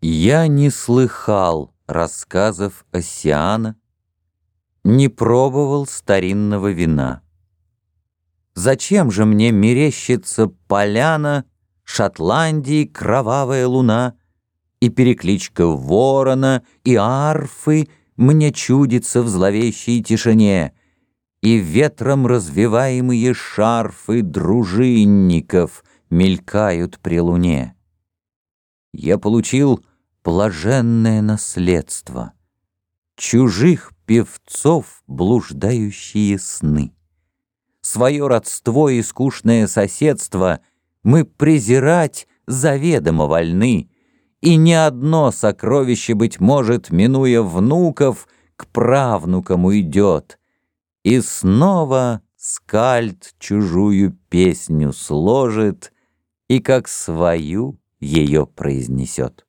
Я не слыхал рассказов Оссиана, Не пробовал старинного вина. Зачем же мне мерещится поляна, Шотландии кровавая луна, И перекличка ворона, и арфы Мне чудится в зловещей тишине, И ветром развиваемые шарфы Дружинников мелькают при луне. Я получил блаженное наследство, Чужих певцов блуждающие сны. Свое родство и скучное соседство Мы презирать заведомо вольны, И ни одно сокровище, быть может, Минуя внуков, к правнукам уйдет. И снова скальд чужую песню сложит И как свою ее произнесет.